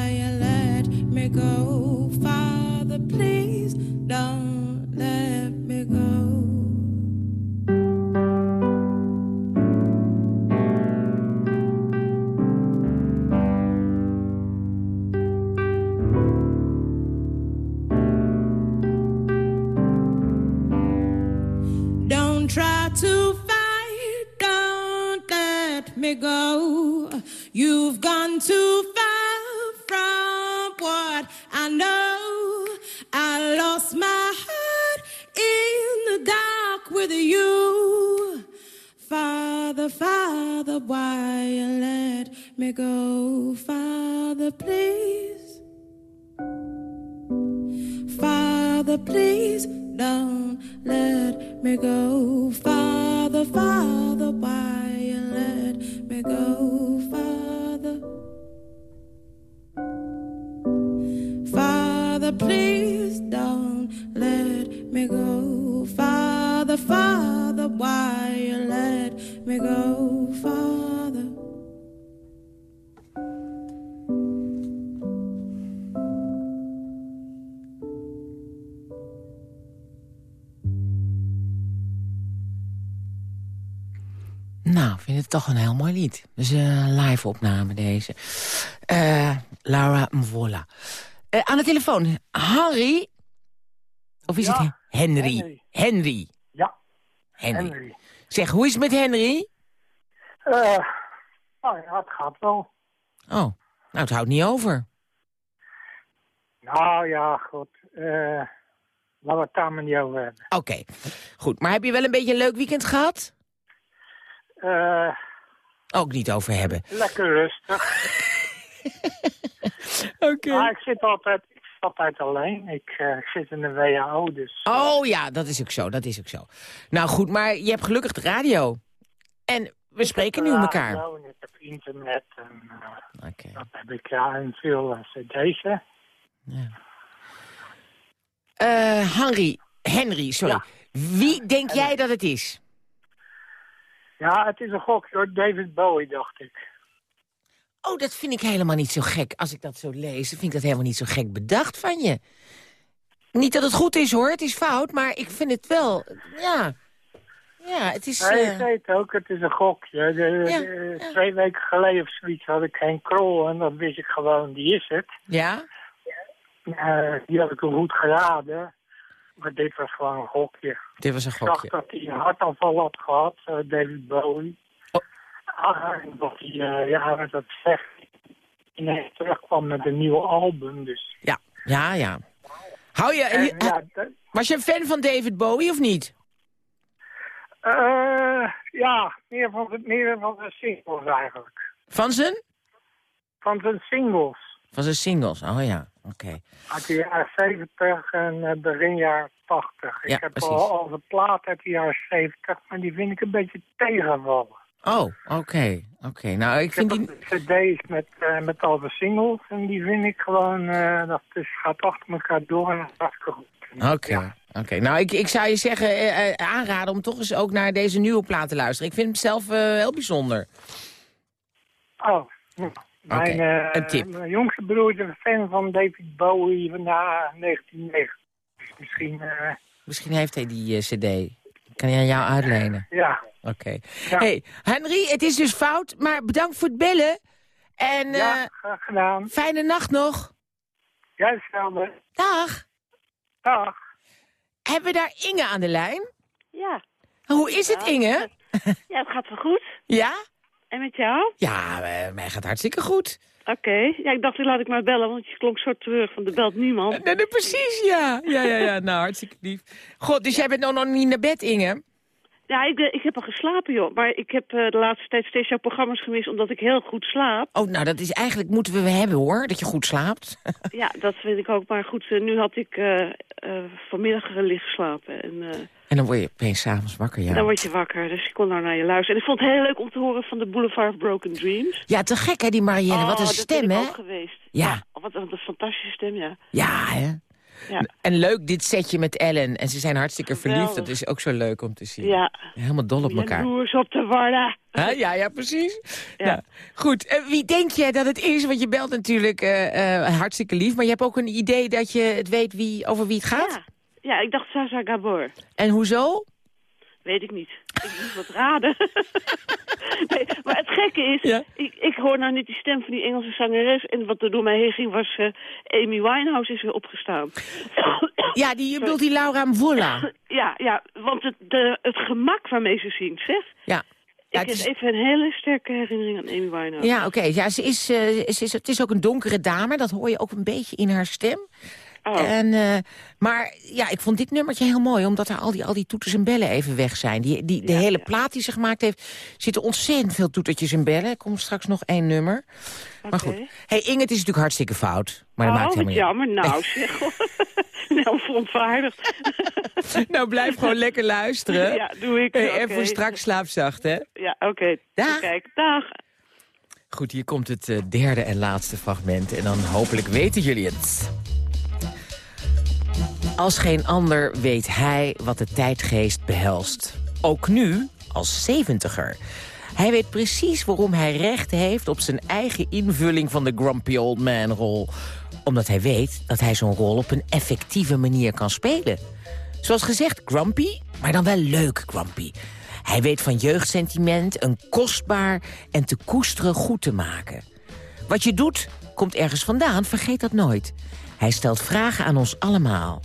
gone too far from what I know. I lost my heart in the dark with you. Father, Father, why you let me go? Father, please. Father, please don't let me go. Father, Father, why you let me go? Father, please don't. me go, Father, Father, why you let me go, Father? Nou, vind het toch een heel mooi lied. Dus een live opname deze. Eh, Laura Mvola. Eh, aan de telefoon, Henry. Of is Ja, het Henry? Henry. Henry. Ja, Henry. Henry. Zeg, hoe is het met Henry? Eh, nou ja, het gaat wel. Oh, nou, het houdt niet over. Nou ja, goed. Eh, laten we het daar maar niet over hebben. Oké, goed. Maar heb je wel een beetje een leuk weekend gehad? Eh, Ook niet over hebben. lekker rustig. Oké. Maar ik zit altijd, ik zit altijd alleen. Ik, eh, zit in de WHO, dus... Oh ja, dat is ook zo, dat is ook zo. Nou goed, maar je't gelukkig de radio. En we spreken nu elkaar. ik heb internet en eh, Oké. dat heb ik ja, en veel eh, cd's. hè. Eh, Henry, Henry, sorry. Wie denk jij dat het is? Ja, het is een gokje hoor. David Bowie, dacht ik. Oh, dat vind ik helemaal niet zo gek. Als ik dat zo lees, vind ik dat helemaal niet zo gek bedacht van je. Niet dat het goed is hoor, het is fout, maar ik vind het wel, ja... Ja, het is... Nee, eh, ik weet ook, het is een gokje. De, Ja, de- Twee weken geleden of zoiets had ik geen krol en dan wist ik gewoon, die is het. Ja? Die had ik goed geraden. Maar dit was gewoon een gokje. Dit was een Ik dacht gokje. dat hij een hartaanval had gehad, eh, David Bowie. En dat hij, eh, ja, dat zegt, ineens terugkwam met een nieuw album. Dus. Ja, ja, ja. Hou je, En, je- ja, dat- was je een fan van David Bowie of niet? eh, ja, meer van, de, meer van zijn singles eigenlijk. Van zijn? Van zijn singles. Van zijn singles, oh ja, oké. Uit de jaren 70 en eh, begin jaren 80. Ja, ik heb precies. al, al de plaat uit de jaren 70, maar die vind ik een beetje tegenvallen. Oh, oké, oké. Nou, ik Ik heb vind die... cd's met, eh, met al de singles en die vind ik gewoon, eh, dat is, gaat achter elkaar door en dat is hartstikke goed. Oké, oké. Nou, ik, ik zou je zeggen, eh, aanraden om toch eens ook naar deze nieuwe plaat te luisteren. Ik vind hem zelf heel bijzonder. Oh, ja. mijn, een tip. mijn jongste broer is een fan van David Bowie na 1990. Dus misschien, Misschien heeft hij die cd. Kan hij aan jou uitlenen? ja. Oké. Ja. Hey, Henry, het is dus fout, maar bedankt voor het bellen. En ja, eh, graag gedaan. fijne nacht nog. Jij hetzelfde. Dag. Dag. Hebben we daar Inge aan de lijn? Ja. Hoe is het, Inge? Ja, het gaat wel goed. Ja? En met jou? Ja, eh, mij gaat hartstikke goed. Oké. Ja, ik dacht, laat ik maar bellen, want je klonk zo terug van de belt niemand. Nee, nee, precies, ja. Ja, ja, ja. Nou, hartstikke lief. God, dus jij bent nog nog niet naar bed, Inge? Ja, ik, ik heb al geslapen, joh. Maar ik heb eh, de laatste tijd steeds jouw programma's gemist, omdat ik heel goed slaap. Oh, nou, dat is eigenlijk moeten we hebben, hoor. Dat je goed slaapt. Ja, dat vind ik ook. Maar goed, eh, nu had ik eh, vanmiddag licht geslapen. En En dan word je opeens s'avonds wakker, ja. dan word je wakker. Dus ik kon nou naar je luisteren. En ik vond het heel leuk om te horen van de Boulevard of Broken Dreams. Ja, te gek, hè, die Marielle. Oh, Wat een dat stem, hè? geweest. Ja. Oh, wat, wat een fantastische stem, ja. Ja, hè? Ja. En leuk dit setje met Ellen. En ze zijn hartstikke verliefd. Geweldig. Dat is ook zo leuk om te zien. Ja. Helemaal dol op elkaar. Jaloers op warda. Hè? Ja, ja, precies. Ja. Nou, goed, Eh, wie denk jij dat het is? Want je belt natuurlijk eh, eh, hartstikke lief. Maar je hebt ook een idee dat je het weet wie, over wie het gaat? Ja. ja, ik dacht Sasa Gabor. En hoezo? Weet ik niet. Ik moet wat raden. nee, maar het gekke is, Ja. ik, ik hoor nou niet die stem van die Engelse zangeres. En wat er door mij heen ging was, eh, Amy Winehouse is weer opgestaan. Ja, die, je bedoelt die Laura Mvola. ja, ja, want het, de, het gemak waarmee ze zingt, zeg. Ja. Ja, ik heb is- even een hele sterke herinnering aan Amy Winehouse. Ja, oké. Ja, ze is, eh, ze is, het is ook een donkere dame. Dat hoor je ook een beetje in haar stem. Oh. En, eh, maar ja, ik vond dit nummertje heel mooi, omdat er al die, al die toeters en bellen even weg zijn. Die, die, de hele plaat die ze gemaakt heeft, zitten ontzettend veel toetertjes en bellen. Er komt straks nog één nummer. Maar goed. hey, Inge, het is natuurlijk hartstikke fout. Maar dat oh, maakt helemaal niet jammer. Nou, zeg. nou, verontwaardigd. Nou, blijf gewoon lekker luisteren. Ja, doe ik. Hey, Oké. En voor straks slaapzacht, hè? Ja, oké. Dag. Kijk, dag. Goed, hier komt het eh, derde en laatste fragment. En dan hopelijk weten jullie het. Als geen ander weet hij wat de tijdgeest behelst. Ook nu, als zeventiger. Hij weet precies waarom hij recht heeft op zijn eigen invulling van de Grumpy Old Man rol. Omdat hij weet dat hij zo'n rol op een effectieve manier kan spelen. Zoals gezegd, Grumpy, maar dan wel leuk Grumpy. Hij weet van jeugdsentiment een kostbaar en te koesteren goed te maken. Wat je doet, komt ergens vandaan, vergeet dat nooit. Hij stelt vragen aan ons allemaal.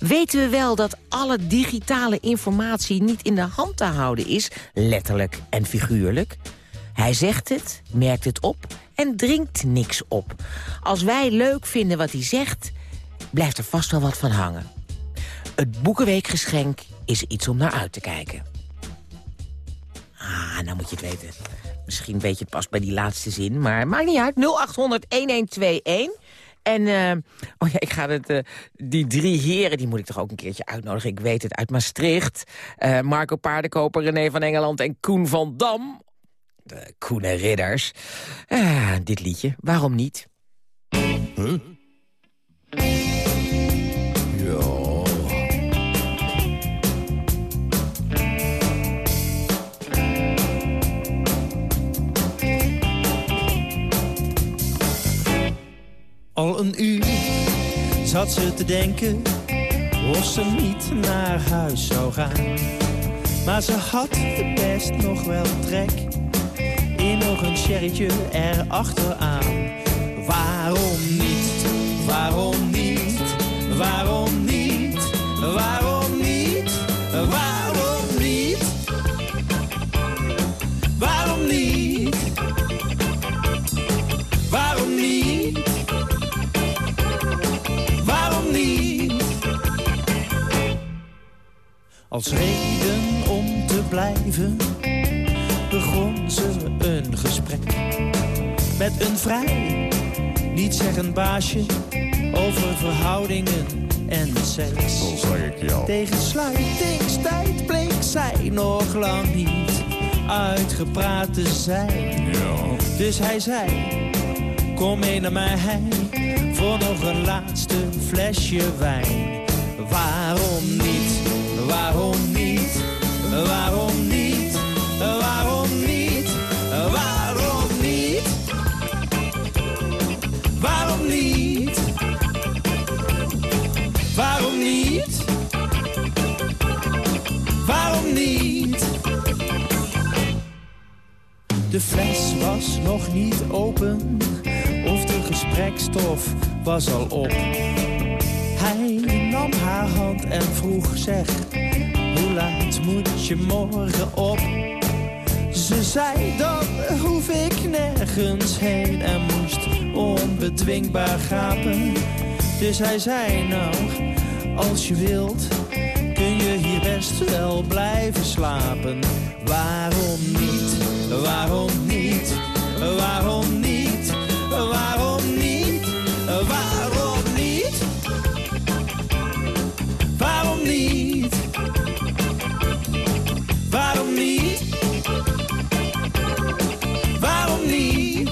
Weten we wel dat alle digitale informatie niet in de hand te houden is, letterlijk en figuurlijk? Hij zegt het, merkt het op en drinkt niks op. Als wij leuk vinden wat hij zegt, blijft er vast wel wat van hangen. Het Boekenweekgeschenk is iets om naar uit te kijken. Ah, nou moet je het weten. Misschien weet je het pas bij die laatste zin, maar maakt niet uit. 0800-1121. En uh, oh ja, ik ga het, uh, die drie heren, die moet ik toch ook een keertje uitnodigen. Ik weet het, uit Maastricht. Uh, Marco Paardenkoper, René van Engeland en Koen van Dam. De Koene Ridders. dit liedje, waarom niet? Al een uur zat ze te denken of ze niet naar huis zou gaan. Maar ze had de best nog wel trek in nog een sherrytje erachteraan. Waarom niet? Waarom niet? Waarom Als reden om te blijven begon ze een gesprek met een vrij niet zeggen baasje over verhoudingen en seks. Zeg ik jou. Tegen sluitingstijd bleek zij nog lang niet uitgepraat te zijn. Ja. Dus hij zei, kom mee naar mij voor nog een laatste flesje wijn. Waarom niet? Waarom niet? Waarom niet? Waarom niet? Waarom niet? Waarom niet? Waarom niet? Waarom niet? De fles was nog niet open of de gesprekstof was al op. Hij nam haar hand en vroeg, zeg, hoe laat moet je morgen op? Ze zei, dan hoef ik nergens heen en moest onbedwingbaar gapen. Dus hij zei, nou, als je wilt, kun je hier best wel blijven slapen. Waarom niet? Waarom niet? Waarom niet? Waarom Waarom niet? Waarom niet? Waarom niet?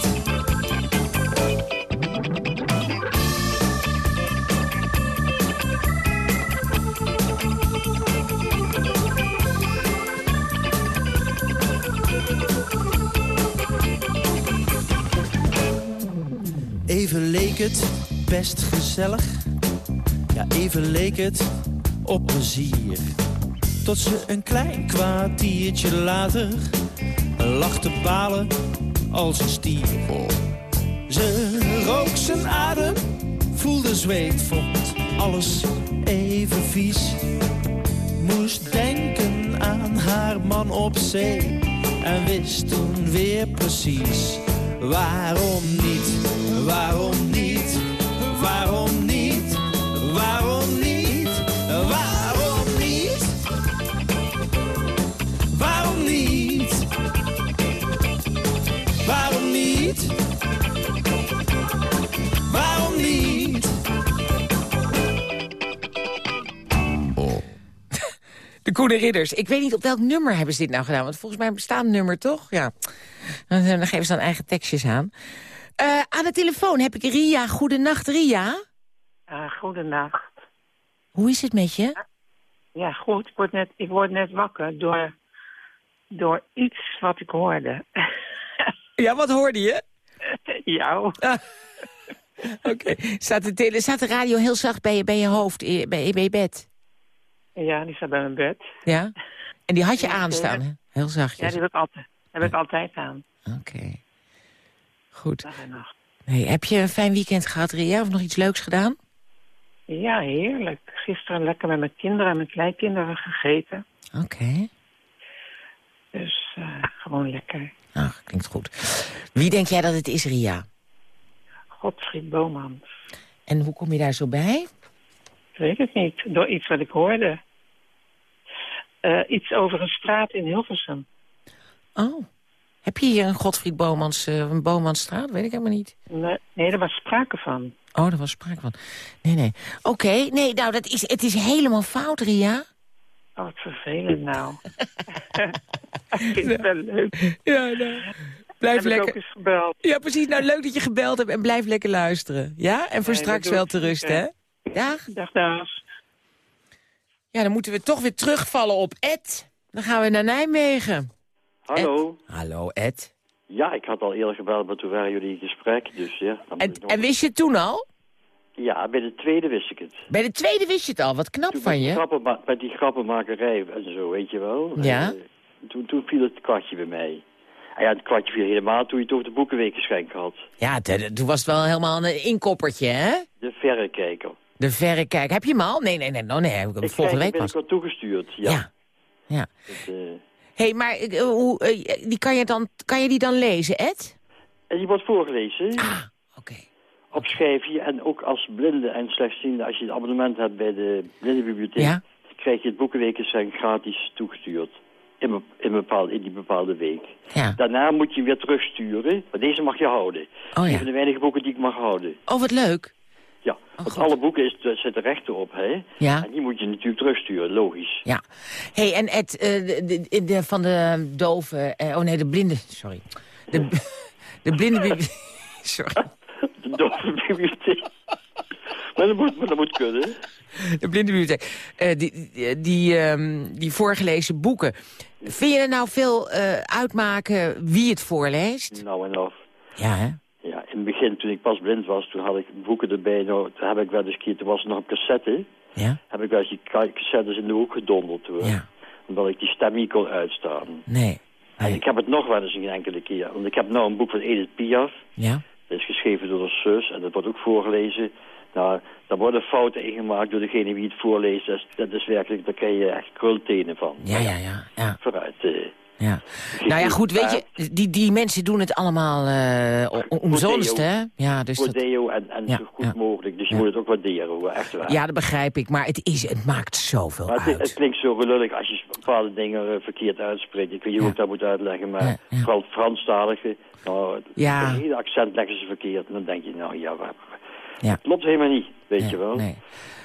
Even leek het best gezellig. Ja, even leek het op plezier. Tot ze een klein kwartiertje later lag te balen als een stier. Ze rook zijn adem, voelde zweet, vond alles even vies. Moest denken aan haar man op zee en wist toen weer precies waarom niet, waarom niet, waarom niet, De Koene Ridders. Ik weet niet op welk nummer hebben ze dit nou gedaan. Want volgens mij bestaat een nummer, toch? Ja. Dan, dan geven ze dan eigen tekstjes aan. Eh, aan de telefoon heb ik Ria. Goedenacht, Ria. Uh, goedenacht. Hoe is het met je? Ja, goed. Ik word net, ik word net wakker door, door iets wat ik hoorde. Ja, wat hoorde je? Jou. Oké. Staat, de tele- staat de radio heel zacht bij je, bij je hoofd, eh, bij, bij je bed? Ja, die staat bij mijn bed. Ja? En die had je Ja, aanstaan, ja. hè? Heel Ja, zachtjes. die heb ik altijd, heb ik altijd aan. Oké. Goed. Dag en nacht. Hey, heb je een fijn weekend gehad, Ria? Of nog iets leuks gedaan? Ja, heerlijk. Gisteren lekker met mijn kinderen en mijn kleinkinderen gegeten. Oké. Dus eh, gewoon lekker. Nou, klinkt goed. Wie denk jij dat het is, Ria? Godfried Boman. En hoe kom je daar zo bij? Ik weet het niet. Door iets wat ik hoorde. Eh, iets over een straat in Hilversum. Oh. Heb je hier een Godfried Bomans, eh, een Bomansstraat? Weet ik helemaal niet. Nee, nee, daar was sprake van. Oh, daar was sprake van. Nee, nee. Oké, nee, nou, dat is, het is helemaal fout, Ria. Oh, wat vervelend nou. ik vind het wel leuk. Ja, nou. Blijf lekker. ook eens gebeld. Ja, precies. Nou, leuk dat je gebeld hebt en blijf lekker luisteren. Ja? En voor Nee, straks wel te rusten, hè? Dag. Dag, dag. Ja, dan moeten we toch weer terugvallen op Ed. Dan gaan we naar Nijmegen. Hallo. Hallo, Ed. Ja, ik had al eerder gebeld, maar toen waren jullie in gesprek. Dus ja, En, nog- en wist je het toen al? ja, bij de tweede wist ik het. Bij de tweede wist je het al. Wat knap Toen van je. grappenma- met die grappenmakerij en zo, weet je wel. Ja. Eh, toen, toen viel het kwartje bij mij. En ja, het kwartje viel helemaal toen je het over de boekenweek geschenk had. Ja, toen was het wel helemaal een inkoppertje, hè? De verrekijker. De verrekijk. Heb je hem al? Nee, nee, nee. Nee heb ik hem Ik volgende krijg week pas. binnenkort toegestuurd. Ja. Ja. Ja. Dus, eh, hey, maar eh, hoe, eh, die kan, je dan, kan je die dan lezen, Ed? en die wordt voorgelezen. Ah, oké. Op schijfje en ook als blinde en slechtziende, als je een abonnement hebt bij de blindenbibliotheek, Ja. krijg je het boekenweekgeschenk gratis toegestuurd. In, in, bepaalde, in die bepaalde week. Ja. Daarna moet je weer terugsturen, maar deze mag je houden. Oh Een ja. van de weinige boeken die ik mag houden. Oh, wat leuk. Ja, want alle boeken is, er zitten rechten op, hè? Ja. En die moet je natuurlijk terugsturen, logisch. Ja. hey, en Ed, eh, de, de, de- van de doven... eh, oh nee, de blinde... Sorry. De, de blinde... Sorry. De dove bibliotheek. maar, dat moet, maar dat moet kunnen. De blinde bibliotheek. Eh, die, die, die, ehm, die voorgelezen boeken. Vind je er nou veel eh, uitmaken wie het voorleest? Nou en of. Ja, hè? Ja, in het begin, toen ik pas blind was, toen had ik boeken erbij. Nou, toen heb ik wel eens een keer, toen was er nog een cassette. Ja? Heb ik wel eens die cassettes in de hoek gedonderd hoor. Ja. Omdat ik die stem niet kon uitstaan. Nee. En ik heb het nog wel eens een enkele keer. Want ik heb nou een boek van Edith Piaf. Ja? Dat is geschreven door haar zus en dat wordt ook voorgelezen. Nou, daar worden fouten in gemaakt door degene die het voorleest. Dat is, dat is werkelijk, daar krijg je echt krultenen van. Ja, ja, ja. ja. Vooruit. eh. Ja. Nou ja, goed, weet je, die, die mensen doen het allemaal eh, o- o- omzonst, hè? Ja, dus dat, en, en Ja, zo goed ja. mogelijk. Dus je Ja. moet het ook waarderen hoor, echt waar. ja, dat begrijp ik, maar het, is, het maakt zoveel Maar uit. het klinkt zo gelullig als je bepaalde dingen eh, verkeerd uitspreekt. Ik weet niet hoe ik dat moet uitleggen, maar vooral het Franstalige. Nou, Ja. het accent leggen ze verkeerd. En dan denk je, nou ja, het klopt helemaal niet, weet Nee, je wel. Nee,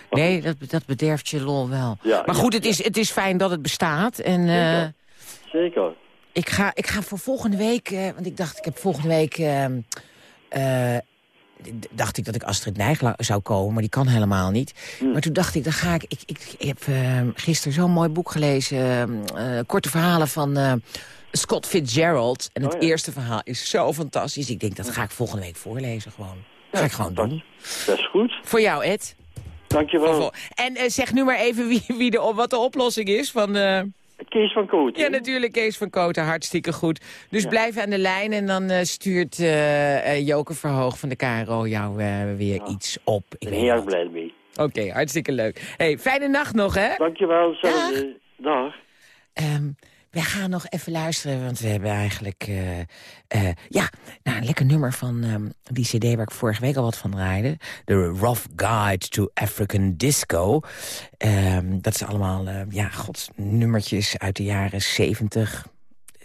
nee dat, dat bederft je lol wel. Maar goed, het, is, het is fijn dat het bestaat. En eh, Zeker. ik, ga, ik ga voor volgende week... eh, want ik dacht, ik heb volgende week... eh, eh, dacht ik dat ik Astrid Nijgla zou komen, maar die kan helemaal niet. Hm. Maar toen dacht ik, dan ga ik... Ik, ik, ik heb eh, gisteren zo'n mooi boek gelezen. eh, eh, korte verhalen van Scott Fitzgerald. En het Oh ja. eerste verhaal is zo fantastisch. Ik denk, dat ga ik volgende week voorlezen gewoon. Dat ga ik gewoon doen. Dat is goed. Voor jou, Ed. Dankjewel. En zeg nu maar even wie, wie de, wat de oplossing is van... Kees van Koot. Ja, natuurlijk, Kees van Koten, hartstikke goed. Dus blijf aan de lijn en dan eh, stuurt Joke Verhoog van de KRO jou weer iets op. Ik ben heel erg blij mee. Oké, hartstikke leuk. hey, fijne nacht nog, hè? Dankjewel, hetzelfde. Dag. Ehm, wij gaan nog even luisteren, want we hebben eigenlijk... eh, eh, ja, nou, een lekker nummer van ehm, die cd waar ik vorige week al wat van draaide. The Rough Guide to African Disco. Ehm, dat is allemaal, eh, ja, god, nummertjes uit de jaren 70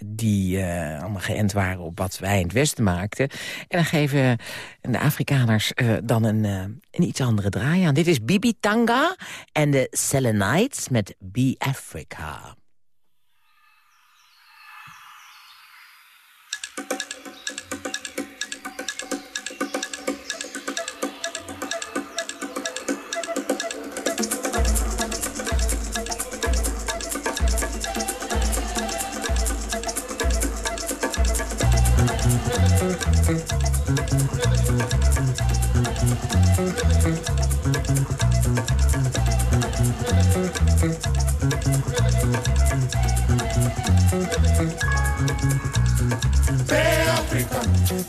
die allemaal geënt waren op wat wij in het Westen maakten. En dan geven de Afrikaners dan een, een iets andere draai aan. Dit is Bibi Tanga en de Selenites met Be Africa. afrika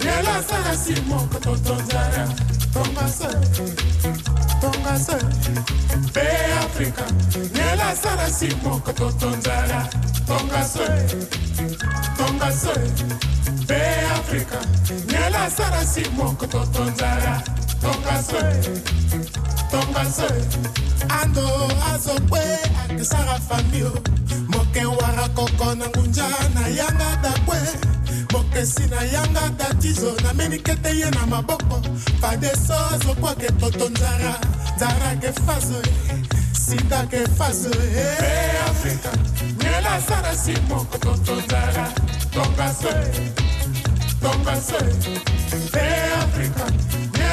yala salasi moko totonzala tongase tongase mpe afrika yala salasi moko totonzala tongase tongase mpe afrika yala salasi moko tonga tongase Thank you. àndó azọ́pẹ́ àkísára mọ̀kẹ́ wàrà kọ̀kọ́ na na yanga mokesi na yanga maboko. Ke ke sara si moko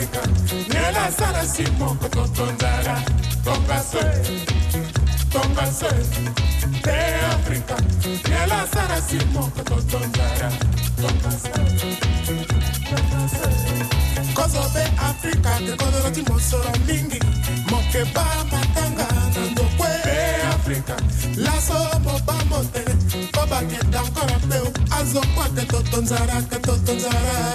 afrika. Nela asala simoko totonzala tombase tombase te afrika. Nela asala simoko totonzala tombase kozobe afrika tekozoloti mosolo mingi. Mokeba matanga na ndokwe. Afrika. Laso mobambo te. Po bakenda nkora mpe azokwa te ke te totonzala